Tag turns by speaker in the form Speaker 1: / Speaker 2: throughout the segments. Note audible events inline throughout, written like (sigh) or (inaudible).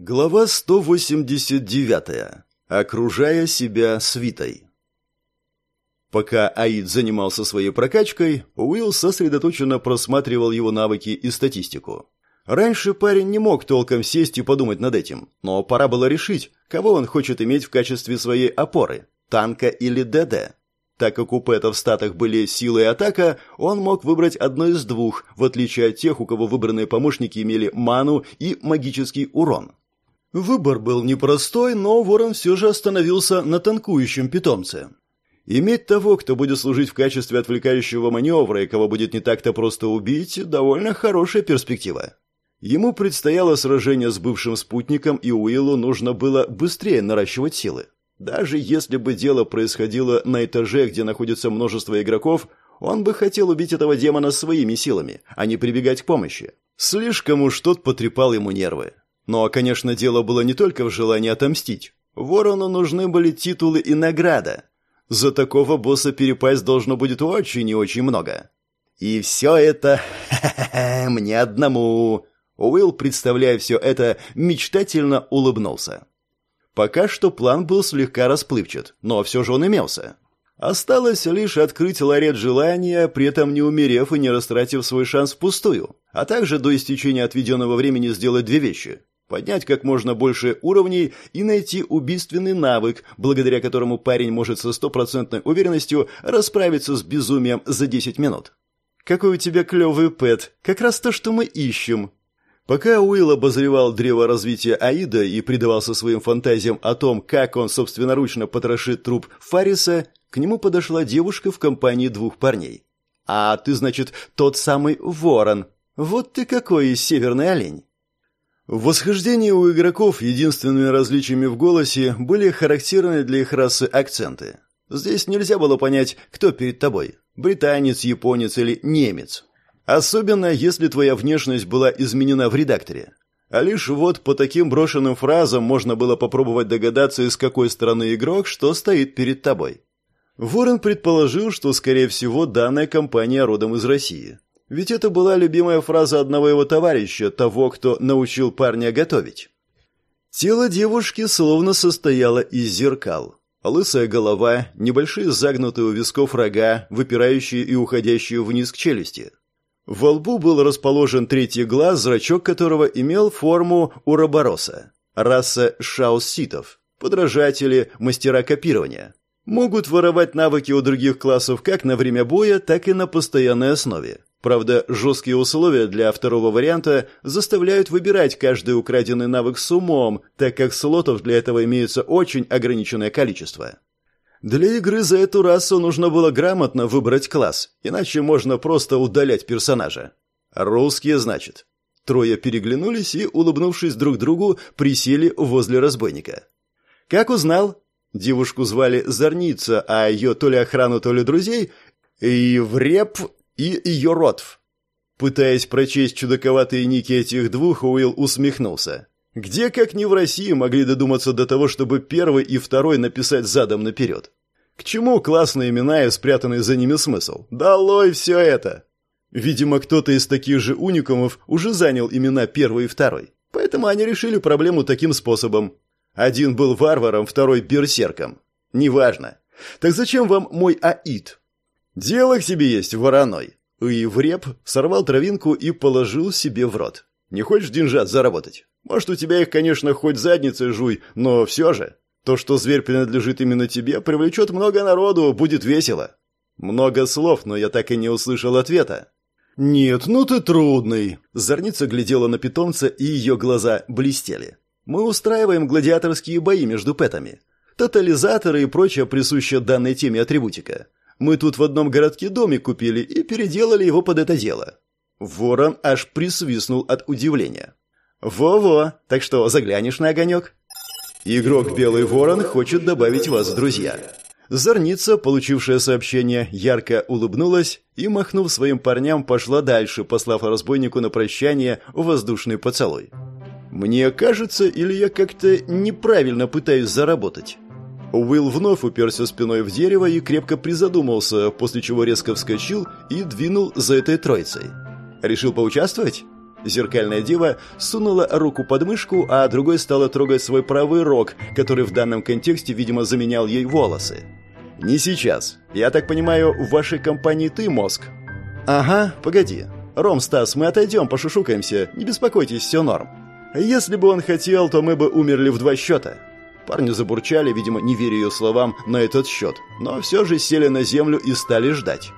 Speaker 1: Глава 189. Окружая себя свитой. Пока Аид занимался своей прокачкой, Уилл сосредоточенно просматривал его навыки и статистику. Раньше парень не мог толком сесть и подумать над этим, но пора было решить, кого он хочет иметь в качестве своей опоры – танка или ДД. Так как у Пэта в статах были сила и атака, он мог выбрать одно из двух, в отличие от тех, у кого выбранные помощники имели ману и магический урон. Выбор был непростой, но Ворон все же остановился на танкующем питомце. Иметь того, кто будет служить в качестве отвлекающего маневра и кого будет не так-то просто убить, довольно хорошая перспектива. Ему предстояло сражение с бывшим спутником, и Уиллу нужно было быстрее наращивать силы. Даже если бы дело происходило на этаже, где находится множество игроков, он бы хотел убить этого демона своими силами, а не прибегать к помощи. Слишком уж тот потрепал ему нервы. Но, конечно, дело было не только в желании отомстить. Ворону нужны были титулы и награда. За такого босса перепасть должно будет очень и очень много. И все это (laughs) мне одному. Уилл, представляя все это, мечтательно улыбнулся. Пока что план был слегка расплывчат, но все же он имелся. Осталось лишь открыть ларет желания, при этом не умерев и не растратив свой шанс впустую, а также до истечения отведенного времени сделать две вещи поднять как можно больше уровней и найти убийственный навык, благодаря которому парень может со стопроцентной уверенностью расправиться с безумием за 10 минут. «Какой у тебя клевый пэт! Как раз то, что мы ищем!» Пока Уилл обозревал древо развития Аида и предавался своим фантазиям о том, как он собственноручно потрошит труп Фариса, к нему подошла девушка в компании двух парней. «А ты, значит, тот самый ворон. Вот ты какой северный олень!» В восхождении у игроков единственными различиями в голосе были характерны для их расы акценты. Здесь нельзя было понять, кто перед тобой – британец, японец или немец. Особенно, если твоя внешность была изменена в редакторе. А лишь вот по таким брошенным фразам можно было попробовать догадаться, из какой стороны игрок, что стоит перед тобой. Ворон предположил, что, скорее всего, данная компания родом из России. Ведь это была любимая фраза одного его товарища, того, кто научил парня готовить. Тело девушки словно состояло из зеркал. Лысая голова, небольшие загнутые у висков рога, выпирающие и уходящие вниз к челюсти. Во лбу был расположен третий глаз, зрачок которого имел форму уробороса. Раса шауситов, подражатели, мастера копирования. Могут воровать навыки у других классов как на время боя, так и на постоянной основе. Правда, жесткие условия для второго варианта заставляют выбирать каждый украденный навык с умом, так как слотов для этого имеется очень ограниченное количество. Для игры за эту расу нужно было грамотно выбрать класс, иначе можно просто удалять персонажа. Русские, значит. Трое переглянулись и, улыбнувшись друг другу, присели возле разбойника. Как узнал? Девушку звали Зорница, а ее то ли охрану, то ли друзей, и в реп и ее Ротф. Пытаясь прочесть чудаковатые ники этих двух, Уилл усмехнулся. Где, как ни в России, могли додуматься до того, чтобы первый и второй написать задом наперед? К чему классные имена и спрятанный за ними смысл? Долой все это! Видимо, кто-то из таких же уникумов уже занял имена первый и второй. Поэтому они решили проблему таким способом. Один был варваром, второй берсерком. Неважно. Так зачем вам мой Аид? «Дело к тебе есть, вороной!» И вреп сорвал травинку и положил себе в рот. «Не хочешь деньжат заработать? Может, у тебя их, конечно, хоть задницей жуй, но все же. То, что зверь принадлежит именно тебе, привлечет много народу, будет весело». Много слов, но я так и не услышал ответа. «Нет, ну ты трудный!» Зорница глядела на питомца, и ее глаза блестели. «Мы устраиваем гладиаторские бои между пэтами. Тотализаторы и прочая присущая данной теме атрибутика. Мы тут в одном городке домик купили и переделали его под это дело». Ворон аж присвистнул от удивления. «Во-во, так что, заглянешь на огонек?» Игрок Белый Ворон хочет добавить вас в друзья. Зорница, получившая сообщение, ярко улыбнулась и, махнув своим парням, пошла дальше, послав разбойнику на прощание воздушный поцелуй. «Мне кажется, или я как-то неправильно пытаюсь заработать?» Уилл вновь уперся спиной в дерево и крепко призадумался, после чего резко вскочил и двинул за этой троицей. «Решил поучаствовать?» Зеркальная дева сунула руку под мышку, а другой стала трогать свой правый рог, который в данном контексте, видимо, заменял ей волосы. «Не сейчас. Я так понимаю, в вашей компании ты мозг?» «Ага, погоди. Ром, Стас, мы отойдем, пошушукаемся. Не беспокойтесь, все норм. Если бы он хотел, то мы бы умерли в два счета». Парни забурчали, видимо, не веря ее словам на этот счет, но все же сели на землю и стали ждать.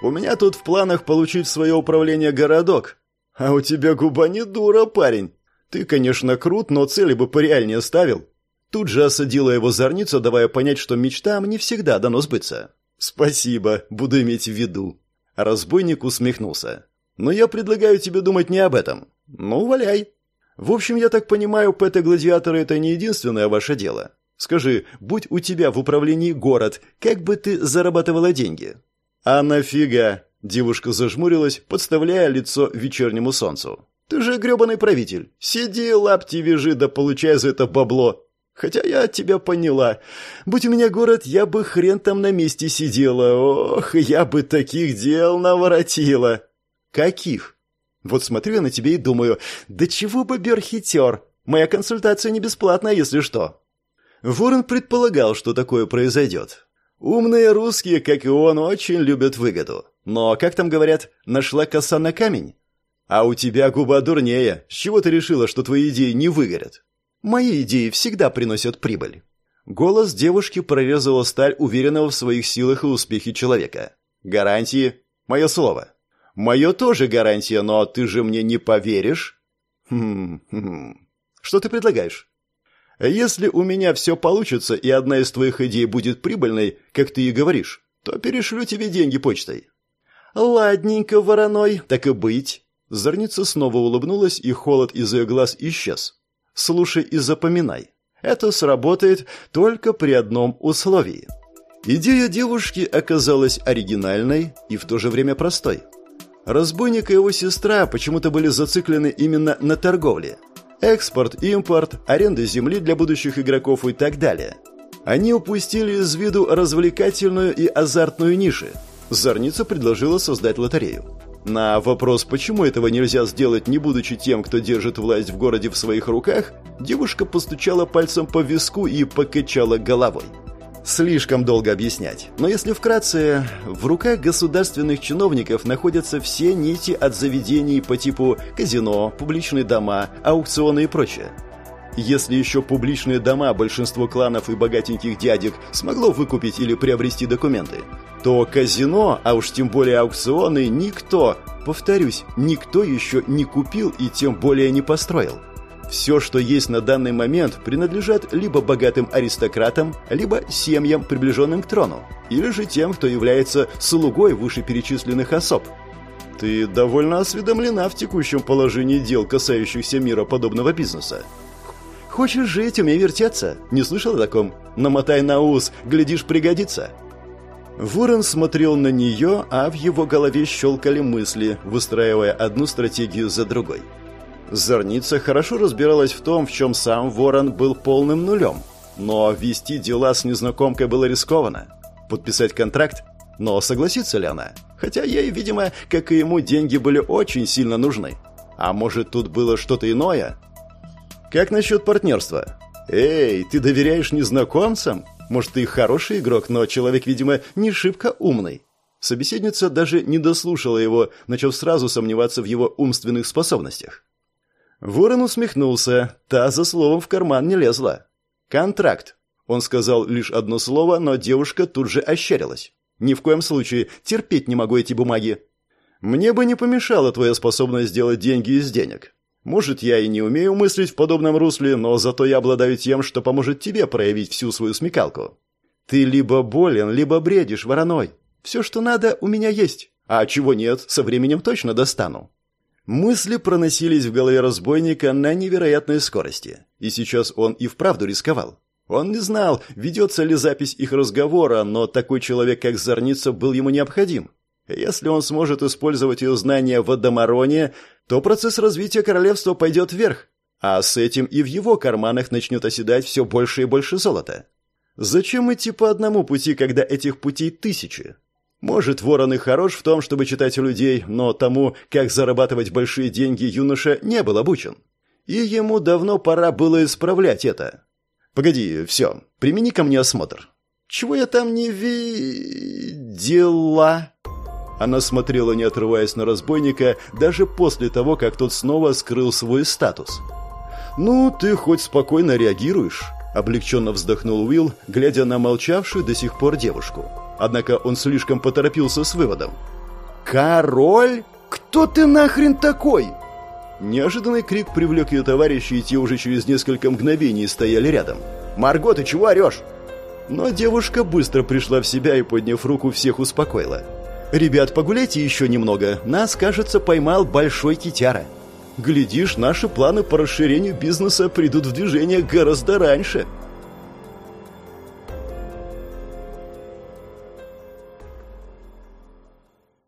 Speaker 1: «У меня тут в планах получить свое управление городок. А у тебя губа не дура, парень. Ты, конечно, крут, но цели бы пореальнее ставил». Тут же осадила его зорницу, давая понять, что мечтам не всегда дано сбыться. «Спасибо, буду иметь в виду». Разбойник усмехнулся. «Но я предлагаю тебе думать не об этом. Ну, валяй». «В общем, я так понимаю, пэта-гладиаторы — это не единственное ваше дело. Скажи, будь у тебя в управлении город, как бы ты зарабатывала деньги?» «А нафига?» — девушка зажмурилась, подставляя лицо вечернему солнцу. «Ты же грёбаный правитель. Сиди, лапти вяжи, да получай за это бабло. Хотя я тебя поняла. Будь у меня город, я бы хрен там на месте сидела. Ох, я бы таких дел наворотила. Каких? Вот смотрю я на тебя и думаю, да чего бы Бер хитер? Моя консультация не бесплатная, если что. Ворон предполагал, что такое произойдет. Умные русские, как и он, очень любят выгоду. Но, как там говорят, нашла коса на камень? А у тебя губа дурнее. С чего ты решила, что твои идеи не выгорят? Мои идеи всегда приносят прибыль. Голос девушки прорезала сталь уверенного в своих силах и успехе человека. Гарантии – мое слово. Мое тоже гарантия, но ты же мне не поверишь? Хм, хм. Что ты предлагаешь? Если у меня все получится, и одна из твоих идей будет прибыльной, как ты и говоришь, то перешлю тебе деньги почтой. Ладненько, вороной, так и быть. Зорница снова улыбнулась, и холод из ее глаз исчез. Слушай и запоминай. Это сработает только при одном условии. Идея девушки оказалась оригинальной и в то же время простой. Разбойник и его сестра почему-то были зациклены именно на торговле. Экспорт, импорт, аренда земли для будущих игроков и так далее. Они упустили из виду развлекательную и азартную ниши. Зорница предложила создать лотерею. На вопрос, почему этого нельзя сделать, не будучи тем, кто держит власть в городе в своих руках, девушка постучала пальцем по виску и покачала головой. Слишком долго объяснять. Но если вкратце, в руках государственных чиновников находятся все нити от заведений по типу казино, публичные дома, аукционы и прочее. Если еще публичные дома большинство кланов и богатеньких дядек смогло выкупить или приобрести документы, то казино, а уж тем более аукционы, никто, повторюсь, никто еще не купил и тем более не построил. Все, что есть на данный момент, принадлежат либо богатым аристократам, либо семьям, приближенным к трону, или же тем, кто является слугой вышеперечисленных особ. Ты довольно осведомлена в текущем положении дел, касающихся мира подобного бизнеса. Хочешь жить, умей вертеться. Не слышал о таком? Намотай на ус, глядишь, пригодится. Ворон смотрел на нее, а в его голове щелкали мысли, выстраивая одну стратегию за другой. Зорница хорошо разбиралась в том, в чем сам Ворон был полным нулем. Но вести дела с незнакомкой было рискованно. Подписать контракт? Но согласится ли она? Хотя ей, видимо, как и ему, деньги были очень сильно нужны. А может, тут было что-то иное? Как насчет партнерства? Эй, ты доверяешь незнакомцам? Может, ты хороший игрок, но человек, видимо, не шибко умный. Собеседница даже не дослушала его, начав сразу сомневаться в его умственных способностях. Ворон усмехнулся, та за словом в карман не лезла. «Контракт». Он сказал лишь одно слово, но девушка тут же ощерилась. «Ни в коем случае, терпеть не могу эти бумаги. Мне бы не помешала твоя способность сделать деньги из денег. Может, я и не умею мыслить в подобном русле, но зато я обладаю тем, что поможет тебе проявить всю свою смекалку. Ты либо болен, либо бредишь, вороной. Все, что надо, у меня есть. А чего нет, со временем точно достану». Мысли проносились в голове разбойника на невероятной скорости. И сейчас он и вправду рисковал. Он не знал, ведется ли запись их разговора, но такой человек, как Зорница, был ему необходим. Если он сможет использовать ее знания в Адамароне, то процесс развития королевства пойдет вверх, а с этим и в его карманах начнет оседать все больше и больше золота. Зачем идти по одному пути, когда этих путей тысячи? Может, ворон и хорош в том, чтобы читать людей, но тому, как зарабатывать большие деньги, юноша не был обучен. И ему давно пора было исправлять это. «Погоди, все, примени ко мне осмотр». «Чего я там не видела?» Она смотрела, не отрываясь на разбойника, даже после того, как тот снова скрыл свой статус. «Ну, ты хоть спокойно реагируешь», — облегченно вздохнул Уилл, глядя на молчавшую до сих пор девушку. Однако он слишком поторопился с выводом. «Король? Кто ты нахрен такой?» Неожиданный крик привлек ее товарищей, и те уже через несколько мгновений стояли рядом. «Марго, ты чего орешь?» Но девушка быстро пришла в себя и, подняв руку, всех успокоила. «Ребят, погуляйте еще немного. Нас, кажется, поймал большой китяра. Глядишь, наши планы по расширению бизнеса придут в движение гораздо раньше».